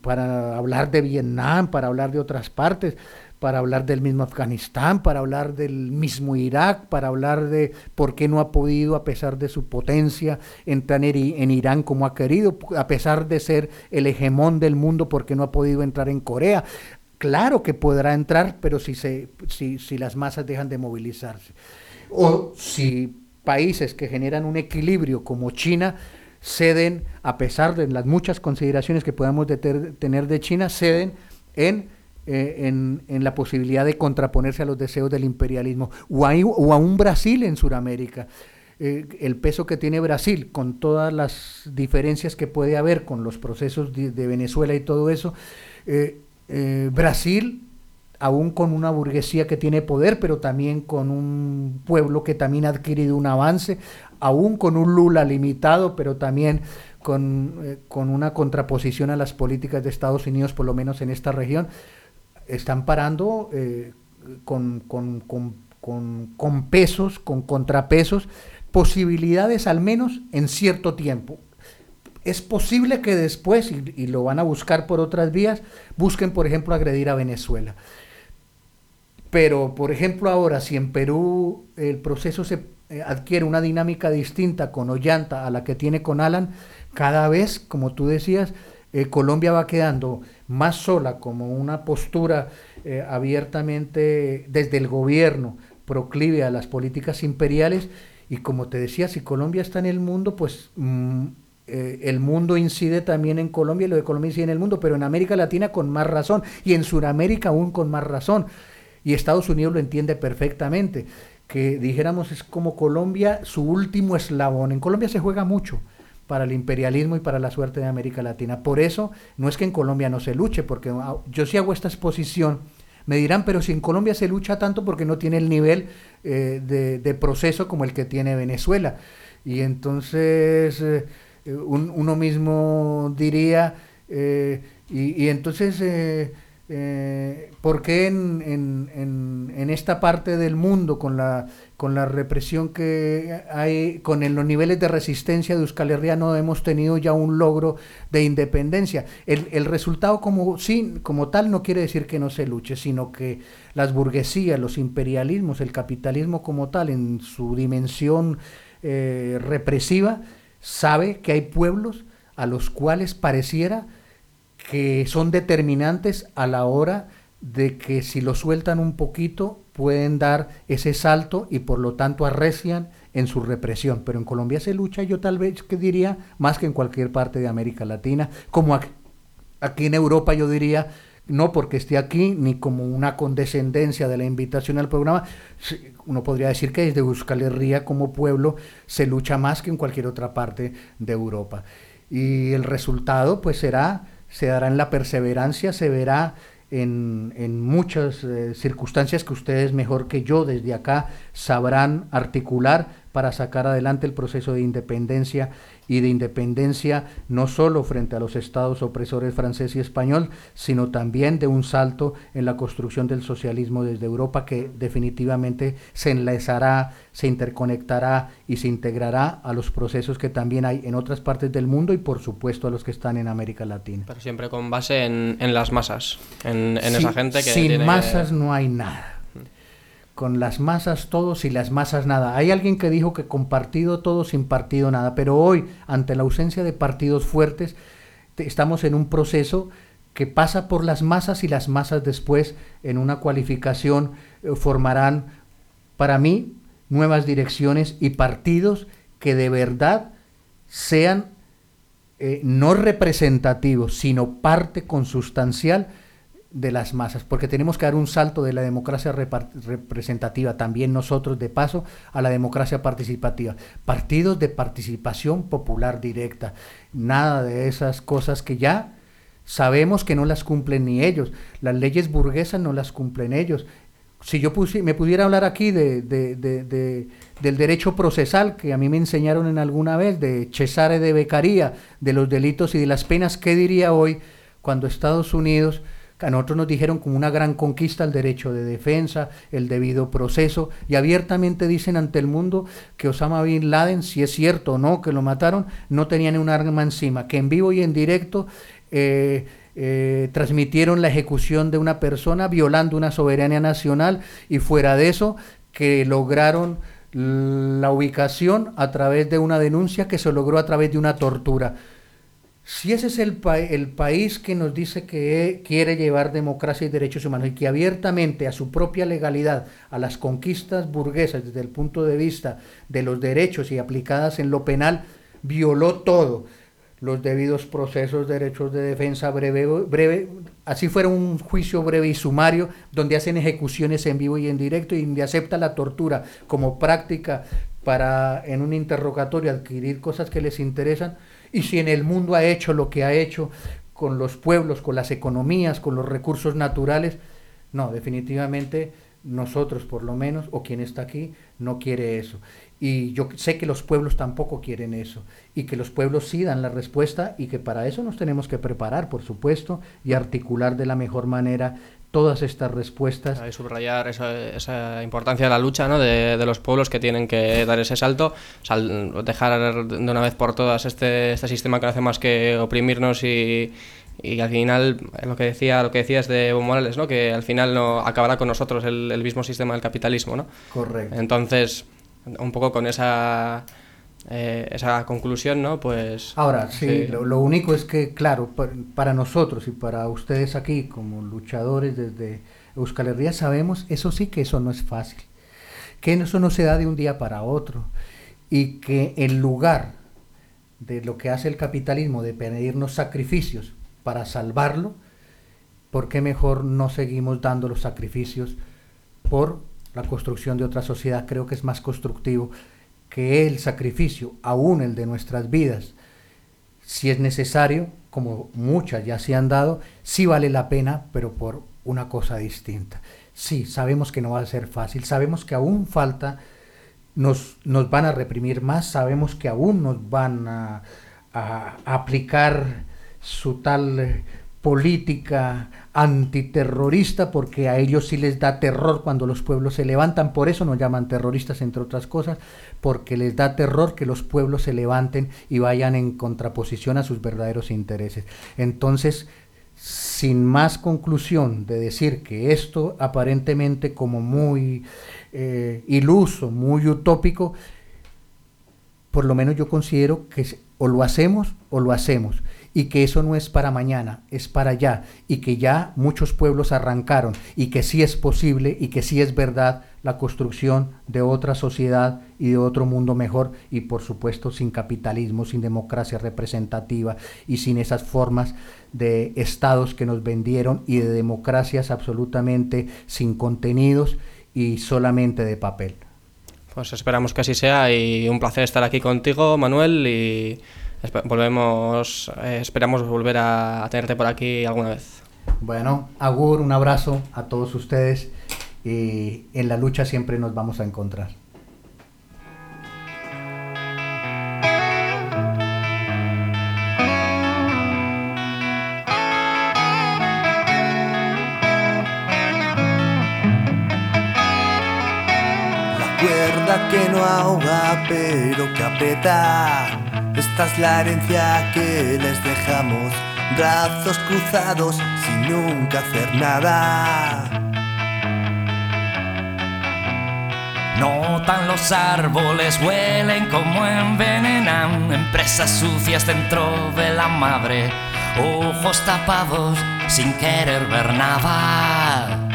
para hablar de Vietnam, para hablar de otras partes, para hablar del mismo Afganistán, para hablar del mismo Irak, para hablar de por qué no ha podido, a pesar de su potencia, entrar en Irán como ha querido, a pesar de ser el hegemón del mundo, por qué no ha podido entrar en Corea. Claro que podrá entrar, pero si, se, si, si las masas dejan de movilizarse. O si países que generan un equilibrio como China ceden, a pesar de las muchas consideraciones que podamos tener de China, ceden en, eh, en, en, la posibilidad de contraponerse a los deseos del imperialismo, o, hay, o a un Brasil en Sudamérica. Eh, el peso que tiene Brasil, con todas las diferencias que puede haber con los procesos de, Venezuela y todo eso, eh, Brasil aún con una burguesía que tiene poder, pero también con un pueblo que también ha adquirido un avance, aún con un Lula limitado, pero también con, eh, con, una contraposición a las políticas de Estados Unidos, por lo menos en esta región, están parando eh, con, con, con, pesos, con contrapesos, posibilidades al menos en cierto tiempo. Es posible que después, y, y lo van a buscar por otras vías, busquen, por ejemplo, agredir a Venezuela. Pero, por ejemplo, ahora, si en Perú el proceso se eh, adquiere una dinámica distinta con Ollanta a la que tiene con Alan, cada vez, como tú decías, eh, Colombia va quedando más sola como una postura eh, abiertamente desde el gobierno proclive a las políticas imperiales y como te decía, si Colombia está en el mundo, pues eh, el mundo incide también en Colombia y lo de Colombia incide en el mundo, pero en América Latina con más razón y en Sudamérica aún con más razón. Y Estados Unidos lo entiende perfectamente que dijéramos es como Colombia su último eslabón. En Colombia se juega mucho, para el imperialismo y para la suerte de América Latina. Por eso no es que en Colombia no se luche, porque ah, yo sí hago esta exposición, me dirán, pero si en Colombia se lucha tanto porque no tiene el nivel eh, de, proceso como el que tiene Venezuela. Y entonces eh, uno mismo diría, eh, y, entonces eh, ¿Por qué en, en, en, esta parte del mundo, con la, con la represión que hay, con los niveles de resistencia de Euskal Herria, no hemos tenido ya un logro de independencia? El, el, resultado como, sí, como tal no quiere decir que no se luche, sino que las burguesías, los imperialismos, el capitalismo como tal, en su dimensión eh, represiva, sabe que hay pueblos a los cuales pareciera que son determinantes a la hora de que si lo sueltan un poquito pueden dar ese salto y por lo tanto arrecian en su represión. Pero en Colombia se lucha, yo tal vez que diría, más que en cualquier parte de América Latina, como aquí, en Europa yo diría, no porque esté aquí, ni como una condescendencia de la invitación al programa, uno podría decir que desde Euskal Herria como pueblo se lucha más que en cualquier otra parte de Europa. Y el resultado pues será se dará en la perseverancia, se verá en, en muchas eh, circunstancias que ustedes mejor que yo desde acá sabrán articular para sacar adelante el proceso de independencia y de independencia no solo frente a los estados opresores francés y español, sino también de un salto en la construcción del socialismo desde Europa que definitivamente se enlazará, se interconectará y se integrará a los procesos que también hay en otras partes del mundo y por supuesto a los que están en América Latina. Pero siempre con base en, las masas, en, esa gente que... Sin masas no hay nada con las masas todos y las masas nada. Hay alguien que dijo que con partido todo, sin partido nada, pero hoy, ante la ausencia de partidos fuertes, estamos en un proceso que pasa por las masas y las masas después en una cualificación eh, formarán, para mí, nuevas direcciones y partidos que de verdad sean eh, no representativos, sino parte consustancial de las masas, porque tenemos que dar un salto de la democracia representativa, también nosotros de paso, a la democracia participativa. Partidos de participación popular directa, nada de esas cosas que ya sabemos que no las cumplen ni ellos. Las leyes burguesas no las cumplen ellos. Si yo me pudiera hablar aquí de, del derecho procesal, que a mí me enseñaron en alguna vez, de Cesare de Beccaria, de los delitos y de las penas, ¿qué diría hoy cuando Estados Unidos a nosotros nos dijeron como una gran conquista el derecho de defensa, el debido proceso, y abiertamente dicen ante el mundo que Osama Bin Laden, si es cierto o no que lo mataron, no tenían un arma encima, que en vivo y en directo eh, eh, transmitieron la ejecución de una persona violando una soberanía nacional y fuera de eso que lograron la ubicación a través de una denuncia que se logró a través de una tortura. Si ese es el, el, país que nos dice que quiere llevar democracia y derechos humanos y que abiertamente a su propia legalidad, a las conquistas burguesas desde el punto de vista de los derechos y aplicadas en lo penal, violó todo, los debidos procesos, derechos de defensa breve, breve, así fuera un juicio breve y sumario, donde hacen ejecuciones en vivo y en directo y donde acepta la tortura como práctica para en un interrogatorio adquirir cosas que les interesan, y si en el mundo ha hecho lo que ha hecho con los pueblos, con las economías, con los recursos naturales, no, definitivamente nosotros por lo menos, o quien está aquí, no quiere eso. Y yo sé que los pueblos tampoco quieren eso, y que los pueblos sí dan la respuesta, y que para eso nos tenemos que preparar, por supuesto, y articular de la mejor manera todas estas respuestas. Hay subrayar esa, importancia de la lucha ¿no? de, los pueblos que tienen que dar ese salto, dejar de una vez por todas este, este sistema que no hace más que oprimirnos y, y al final lo que decía lo que decías de Evo Morales no que al final no acabará con nosotros el, el mismo sistema del capitalismo no correcto entonces un poco con esa eh, esa conclusión, ¿no? Pues... Ahora, sí, Lo, único es que, claro, para, nosotros y para ustedes aquí como luchadores desde Euskal Herria sabemos, eso sí que eso no es fácil, que eso no se da de un día para otro y que en lugar de lo que hace el capitalismo, de pedirnos sacrificios para salvarlo, ¿por qué mejor no seguimos dando los sacrificios por la construcción de otra sociedad? Creo que es más constructivo que el sacrificio, aún el de nuestras vidas, si es necesario, como muchas ya se han dado, sí vale la pena, pero por una cosa distinta. Sí, sabemos que no va a ser fácil, sabemos que aún falta, nos, nos van a reprimir más, sabemos que aún nos van a, a aplicar su tal política antiterrorista porque a ellos sí les da terror cuando los pueblos se levantan, por eso nos llaman terroristas entre otras cosas, porque les da terror que los pueblos se levanten y vayan en contraposición a sus verdaderos intereses. Entonces, sin más conclusión de decir que esto aparentemente como muy eh, iluso, muy utópico, por lo menos yo considero que o lo hacemos o lo hacemos y que eso no es para mañana, es para ya, y que ya muchos pueblos arrancaron, y que sí es posible y que sí es verdad la construcción de otra sociedad y de otro mundo mejor, y por supuesto sin capitalismo, sin democracia representativa y sin esas formas de estados que nos vendieron y de democracias absolutamente sin contenidos y solamente de papel. Pues esperamos que así sea y un placer estar aquí contigo, Manuel, y volvemos, eh, esperamos volver a, a tenerte por aquí alguna vez. Bueno, Agur, un abrazo a todos ustedes y en la lucha siempre nos vamos a encontrar. La cuerda que no ahoga pero que aprieta esta es la herencia que les dejamos, brazos cruzados sin nunca hacer nada. Notan los árboles, huelen como envenenan, empresas sucias dentro de la madre, ojos tapados sin querer ver nada.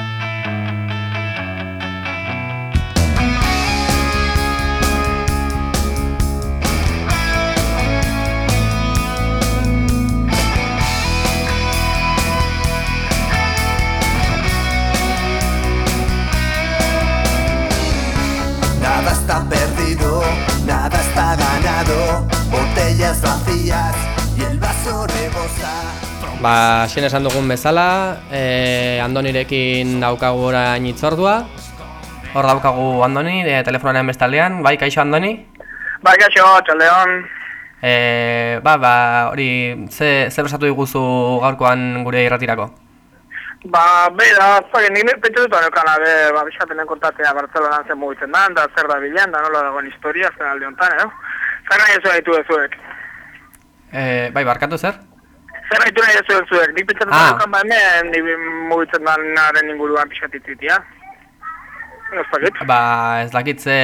Está perdido, nada está ganado, botellas vacías y el vaso rebosa. Ba, xin esan dugun bezala, eh, Andonirekin daukagu orain itzordua. Hor daukagu Andoni, de telefonaren bestaldean, bai, kaixo Andoni? Bai, kaixo, txaldeon. Eh, ba, ba, hori, ze, zer osatu diguzu gaurkoan gure irratirako? Ba, bera, zake, nik pentsu dut anekana, be, ba, bisatenen kontatzea Bartzelonan zen mugitzen da, da zer da bilan, da nola dagoen historia, zer alde honetan, eh? Zer nahi ez ditu ezuek? Eh, bai, barkatu zer? Zer nahi nahi ez zuek? Nik pentsatzen Ah. ah. ba, hemen, nik mugitzen da naren inguruan pixatitzitia. Ez dakit. Ba, ez dakit ze,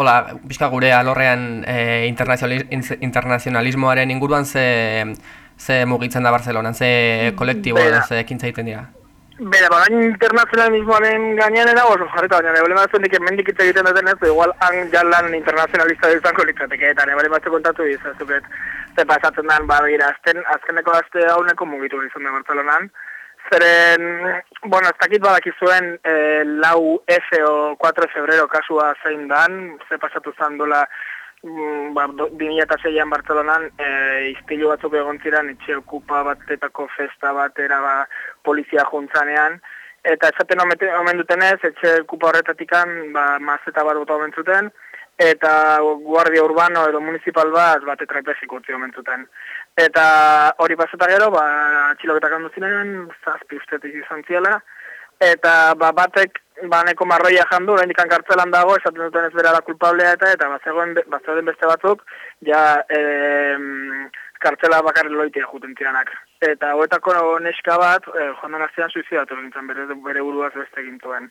hola, pixka gure alorrean eh, internazionali- in- internazionalismoaren inguruan ze, ze mugitzen da Barcelonan, ze kolektibo edo Bera. ze ekintza egiten dira. Bera, ba, gain internazionalismoaren gainean era oso jarrita, baina nebole batzen dik hemendik hitz egiten duten ez, igual han ja lan internazionalista izango litzateke, eta nebole batzu kontatu izazuket, ze pasatzen den, ba, begira, azken, azkeneko aste hauneko mugitu izan da Barcelonan, zeren, bueno, ez dakit badakizuen eh, lau F o 4 febrero kasua zein dan, ze pasatu zan dola, mm, ba, do- 2006an Barcelonan e, izpilu batzuk egon ziren etxe okupa batetako festa batera ba, polizia juntzanean, eta esaten omen, dutenez, etxe okupa horretatikan ba, mazeta bat bota omen zuten, eta guardia urbano edo municipal bat bat etrapesik utzi omen zuten. Eta hori paseta gero, ba, atxiloketak handu ziren, zazpi ustetik izan ziela, eta ba, batek ba, neko marroia jandu, oraindik kartzelan dago, esaten duten ez bera da kulpablea eta eta bazegoen, bazegoen beste batzuk, ja em, kartzela bakarri loitea juten ziranak. Eta hoetako neska bat, eh, joan den astean suizidatu egin zen, bere, bere buruaz beste egin zuen.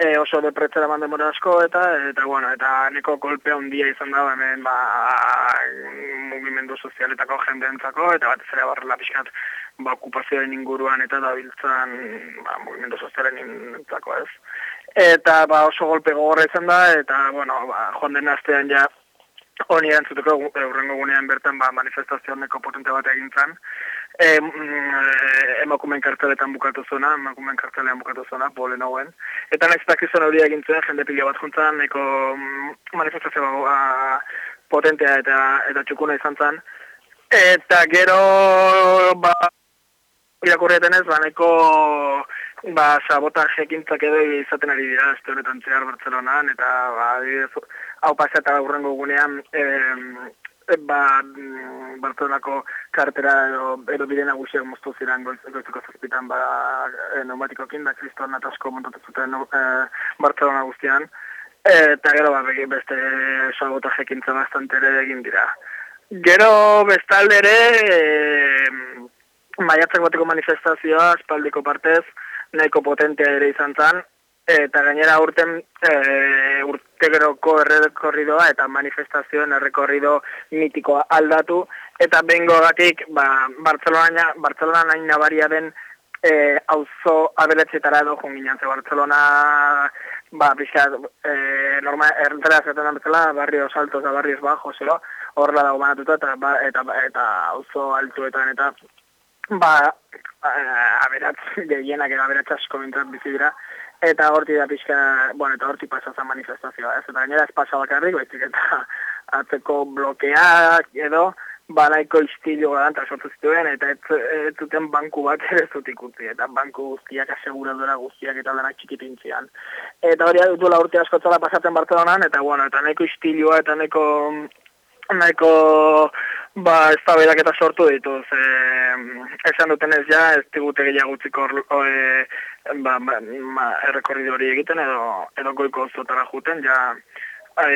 E, oso depretzera eman demora asko eta eta bueno, eta neko kolpe handia izan da hemen ba mugimendu sozialetako jendeentzako eta batez ere barrela pixkat ba okupazioen inguruan eta dabiltzan ba mugimendu sozialenentzako ez. Eta ba oso golpe gogorra izan da eta bueno, ba joan den astean ja honi erantzuteko eurrengo gunean bertan ba, manifestazio honeko potente bat egin zen. E, mm, emakumeen karteletan bukatu zona, emakumeen kartelean bukatu zona, bolen hauen. Eta nahiz dakizun hori egin zen, jende pila bat juntzan, neko mm, manifestazio ba, potentea eta eta txukuna izan zen. Eta gero, ba, irakurreten ez, ba, neko, ba, sabotaje ekintzak edo izaten ari dira, este honetan zehar Bartzelonan, eta, ba, hau pasa eta urrengo gunean, e, ba, mm, Bartzelonako kartera edo, edo bide nagusiak moztu ziren goiz, goizuko zazpitan, ba, e, neumatikokin, da, kriston atasko montatu zuten e, Bartzelona guztian, eta gero, ba, beste sabotaje ekintza bastante ere egin dira. Gero bestalde ere, e, maiatzak bateko manifestazioa, espaldiko partez, nahiko potentea ere izan zen, eta gainera urten e, urtegeroko errekorridoa eta manifestazioen errekorrido mitikoa aldatu, eta bengo gatik, ba, Bartzelona, Bartzelona nahi nabaria den e, auzo abeletxetara edo junginan, ze Bartzelona ba, pixka, e, norma, errentera zaten bezala, barrios altos da barrios bajos, ero, horrela dago banatuta eta ba, eta eta auzo altuetan eta ba eh, aberatz gehienak edo aberatz asko bintzat bizi dira eta horti da pixka, bueno, eta horti pasazan manifestazioa, ez eta gainera ez pasa bakarrik, baizik eta atzeko blokeak edo, banaiko istilu garanta sortu zituen, eta ez zuten banku bat ere zutik utzi, eta banku guztiak aseguradora guztiak eta denak txikipintzian. Eta hori duela urte askotzala pasatzen Barcelonan, eta bueno, eta nahiko istilua, eta nahiko nahiko ba eztabaidak eta sortu ditu ze esan duten ez ja ez digute gehiago utziko e, ba, ba, ba errekorrido hori egiten edo edo goiko zotara juten ja e,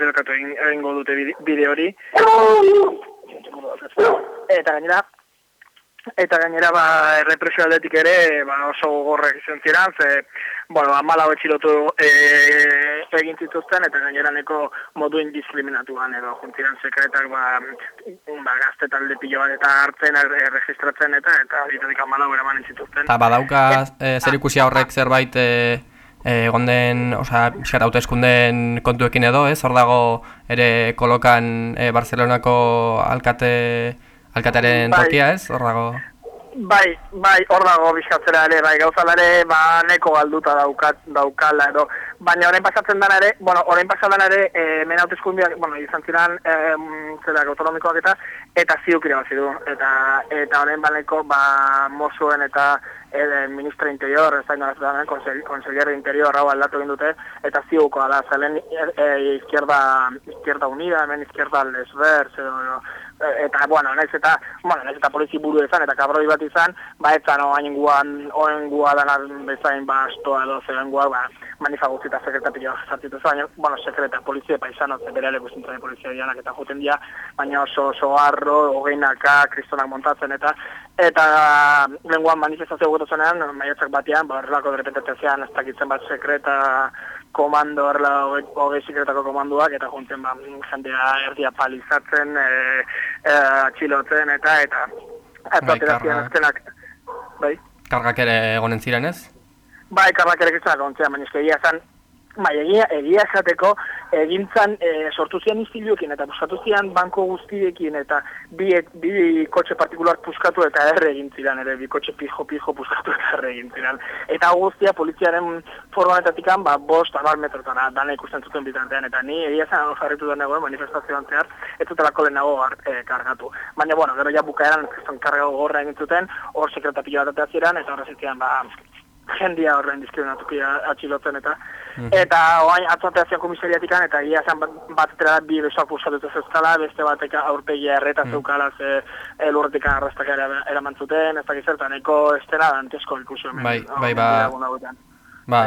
delkatu egingo dute bide hori. Eta gainera eta gainera ba errepresio aldetik ere ba, oso gogorrek izan ziren ze bueno, amala betxilotu e, egin zituzten, eta gainera neko modu indiskriminatuan edo juntziren sekretak ba, ba, gazte talde pilo bat eta hartzen, erregistratzen eta eta horitatik amala manen zituzten. Eta badauka e, zer ikusia horrek zerbait e, egon den, oza, xar eskunden kontuekin edo, ez? Hor dago ere kolokan e, Barcelonako alkate, alkatearen bai. tokia, ez? Hor dago... Bai, bai, hor dago bizkatzera ere, bai, gauzalare, ba, neko galduta daukat, daukala edo. Baina orain pasatzen dana ere, bueno, orain pasatzen ere, e, mena hautezkundiak, bueno, izan ziren, e, zera, autonomikoak eta, eta ziuk du. Eta, eta orain baneko, ba, mozuen eta e, ministra interior, ez da inoaz da, interior hau aldatu egin dute, eta ziukoa da, zelen e, e, izquierda, izquierda unida, hemen izquierda lesber, edo, eta bueno, naiz eta, bueno, naiz eta polizi buru izan eta kabroi bat izan, ba ez zan oain guan, oain gua danan bezain ba astoa edo zeren gua, ba, manifa guztita sekretapio zartitu baina, bueno, sekreta, polizia paisano, ze bere ere guztintzen polizia dianak eta juten dia, baina oso, oso arro, hogeinaka, kristonak montatzen eta, eta lenguan manifestazio gutu zenean, maiatzak batean, ba, horrelako derrepentetezean, ez dakitzen bat sekreta, komando horrela hogei sekretako komanduak eta juntzen ba, jendea erdia palizatzen, e, e, atxilotzen eta eta bai, karga. bai. Kargak ere egonen ziren ez? Bai, kargak ere gizanak egon ziren, baina egia zen Bai, egia, egia esateko, egintzan e, sortu zian iztiluekin eta puskatu zian banko guztiekin eta bi, bi kotxe partikular puskatu eta erre egin ziren, ere bi kotxe pijo-pijo puskatu eta erre egin ziren. Eta guztia poliziaren formanetatik ba, bost abal metrotara dana ikusten zuten bitartean eta ni egia zen jarritu da nagoen manifestazioan zehar, ez zutela kolen nago e, kargatu. Baina, bueno, gero ja bukaeran, ez kargago gorra egin zuten, hor sekretapillo bat ziren, eta horrezitzen, ba, jendia horren diskriminatuki atxilotzen eta mm. eta oain atzatea komisariatik eta gira zen bat, bat da bi besoak pulsatutu zezkala, beste batek aurpegia erreta mm. zeukala ze elurretik arrastak eraman zuten, ez da gizertan, eko estena dantesko ikusio. Bai, bai, ba, ba,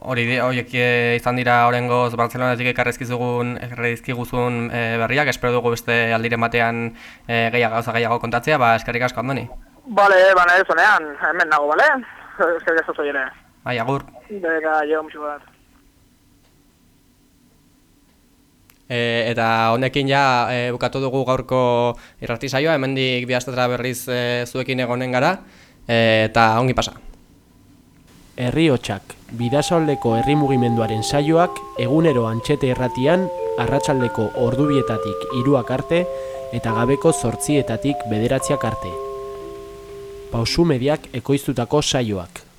hori horiek eh, izan dira horrengoz Barcelonatik ekarrezkizugun errezkiguzun e, eh, berriak, espero dugu beste aldiren batean e, gehiago, gauza gehiago kontatzea, ba, eskerrik asko andoni. Bale, bale, zonean, hemen nago, bale? eskerrik asko zoiene. Bai, agur. Bega, jo, musu bat. E, eta honekin ja e, bukatu dugu gaurko irrati saioa, hemendik bihaztetra berriz e, zuekin egonen gara, e, eta ongi pasa. Herri hotxak, bidasoaldeko herri mugimenduaren saioak egunero antxete erratian, arratsaldeko ordubietatik iruak arte, eta gabeko zortzietatik bederatziak arte pausu mediak ekoiztutako saioak.